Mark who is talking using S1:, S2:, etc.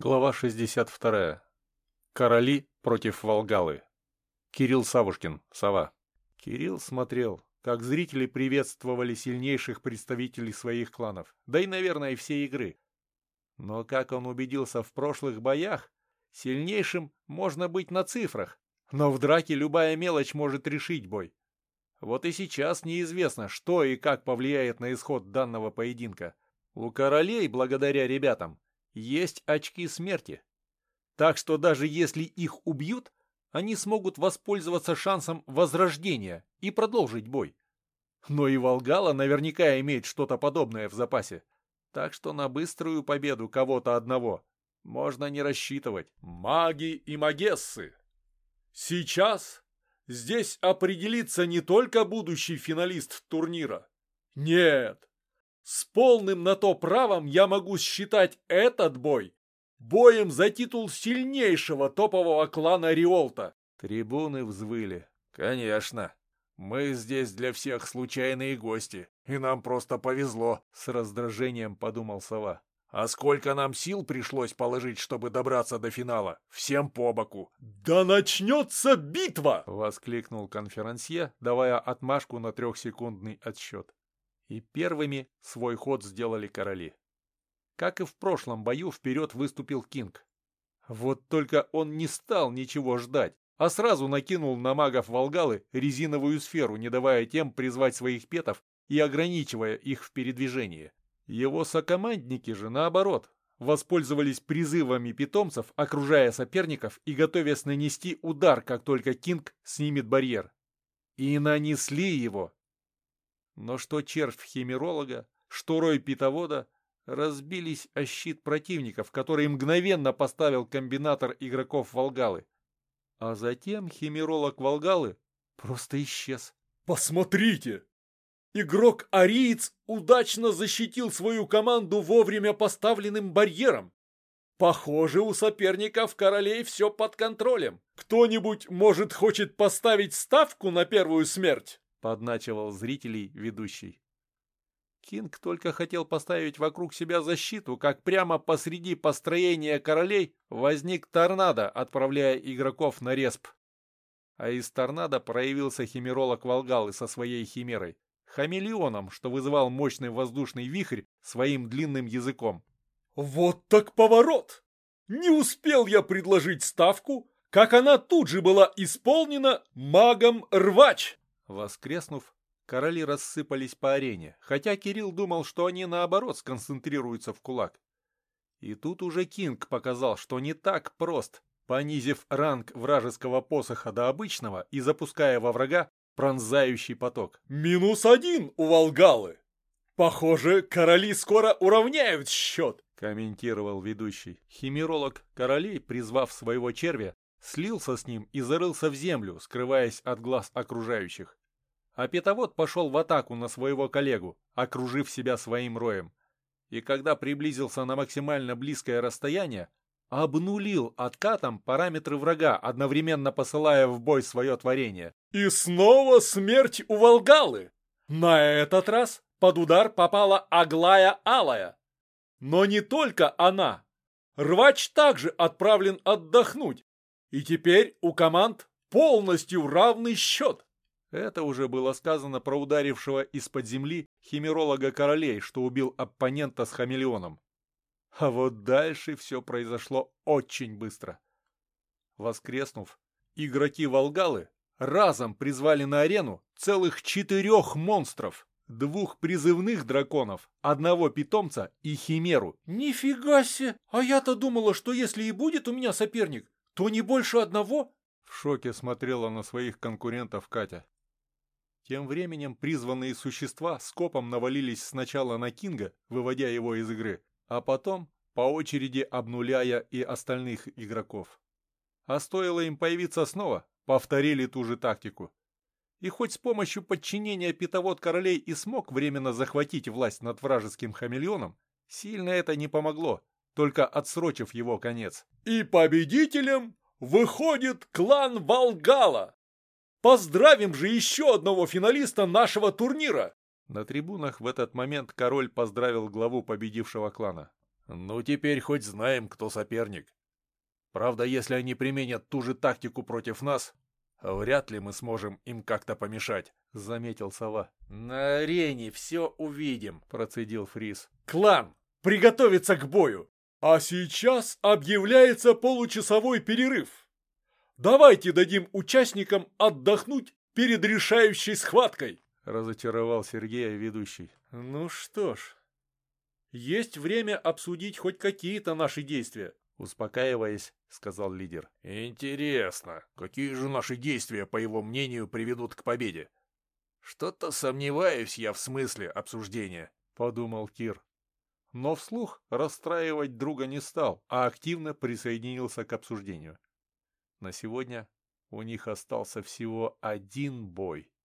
S1: Глава 62. Короли против Волгалы. Кирилл Савушкин, Сова. Кирилл смотрел, как зрители приветствовали сильнейших представителей своих кланов, да и, наверное, всей игры. Но, как он убедился в прошлых боях, сильнейшим можно быть на цифрах, но в драке любая мелочь может решить бой. Вот и сейчас неизвестно, что и как повлияет на исход данного поединка. У королей, благодаря ребятам, есть очки смерти. Так что даже если их убьют, они смогут воспользоваться шансом возрождения и продолжить бой. Но и Волгала наверняка имеет что-то подобное в запасе. Так что на быструю победу кого-то одного можно не рассчитывать.
S2: Маги и магессы! Сейчас здесь определится не только будущий финалист турнира. Нет, с полным на то правом я могу считать этот бой боем за титул сильнейшего топового клана Риолта.
S1: Трибуны взвыли. Конечно. Мы здесь для всех случайные гости, и нам просто повезло, с раздражением подумал Сова. А сколько нам сил пришлось положить, чтобы добраться до финала? Всем по боку.
S2: «Да начнется битва!»
S1: — воскликнул конферансье, давая отмашку на трехсекундный отсчет. И первыми свой ход сделали короли. Как и в прошлом бою, вперед выступил Кинг. Вот только он не стал ничего ждать, а сразу накинул на магов Волгалы резиновую сферу, не давая тем призвать своих петов и ограничивая их в передвижении. Его сокомандники же, наоборот, воспользовались призывами питомцев, окружая соперников и готовясь нанести удар, как только Кинг снимет барьер. И нанесли его, но что червь химеролога, что рой питовода разбились о щит противников, который мгновенно поставил комбинатор игроков Волгалы. А затем химеролог Волгалы просто исчез.
S2: «Посмотрите! Игрок Ариец удачно защитил свою команду вовремя поставленным барьером. Похоже, у соперников королей все под контролем. Кто-нибудь, может, хочет поставить ставку на первую смерть?»
S1: — подначивал зрителей ведущий. Кинг только хотел поставить вокруг себя защиту, как прямо посреди построения королей возник торнадо, отправляя игроков на респ. А из торнадо проявился химеролог Волгалы со своей химерой, хамелеоном, что вызывал мощный воздушный вихрь своим длинным языком.
S2: «Вот так поворот! Не успел я предложить ставку, как она тут же была исполнена магом Рвач!»
S1: Воскреснув, короли рассыпались по арене, хотя Кирилл думал, что они наоборот сконцентрируются в кулак. И тут уже Кинг показал, что не так прост, понизив ранг вражеского посоха до обычного и запуская во врага пронзающий поток.
S2: «Минус один у Волгалы! Похоже, короли скоро уравняют счет!»
S1: комментировал ведущий. Химеролог королей, призвав своего червя, слился с ним и зарылся в землю, скрываясь от глаз окружающих. А питовод пошел в атаку на своего коллегу, окружив себя своим роем. И когда приблизился на максимально близкое расстояние, обнулил откатом параметры врага, одновременно посылая в бой свое творение.
S2: И снова смерть у Волгалы! На этот раз под удар попала Аглая Алая. Но не только она. Рвач также отправлен отдохнуть. И теперь у команд полностью равный счет.
S1: Это уже было сказано про ударившего из-под земли химеролога королей, что убил оппонента с хамелеоном. А вот дальше все произошло очень быстро. Воскреснув, игроки Волгалы разом призвали на арену целых четырех монстров, двух призывных драконов, одного питомца и химеру.
S2: «Нифига себе! А я-то думала, что если и будет у меня соперник, то не больше одного!»
S1: В шоке смотрела на своих конкурентов Катя. Тем временем призванные существа скопом навалились сначала на Кинга, выводя его из игры, а потом по очереди обнуляя и остальных игроков. А стоило им появиться снова, повторили ту же тактику. И хоть с помощью подчинения питовод королей и смог временно захватить власть над вражеским хамелеоном, сильно это не помогло, только отсрочив его конец.
S2: И победителем выходит клан Волгала! Поздравим же еще одного финалиста нашего турнира!»
S1: На трибунах в этот момент король поздравил главу победившего клана. Ну, теперь хоть знаем, кто соперник. Правда, если они применят ту же тактику против нас, вряд ли мы сможем им как-то помешать, — заметил сова.
S2: На арене все увидим, —
S1: процедил Фрис.
S2: Клан, приготовиться к бою. А сейчас объявляется получасовой перерыв. Давайте дадим участникам отдохнуть перед решающей схваткой, —
S1: разочаровал Сергея ведущий.
S2: Ну что ж, есть время обсудить хоть какие-то наши действия.
S1: Успокаиваясь, сказал лидер. Интересно, какие же наши действия, по его мнению, приведут к победе? Что-то сомневаюсь я в смысле обсуждения, подумал Кир. Но вслух расстраивать друга не стал, а активно присоединился к обсуждению. На сегодня у них остался всего один бой.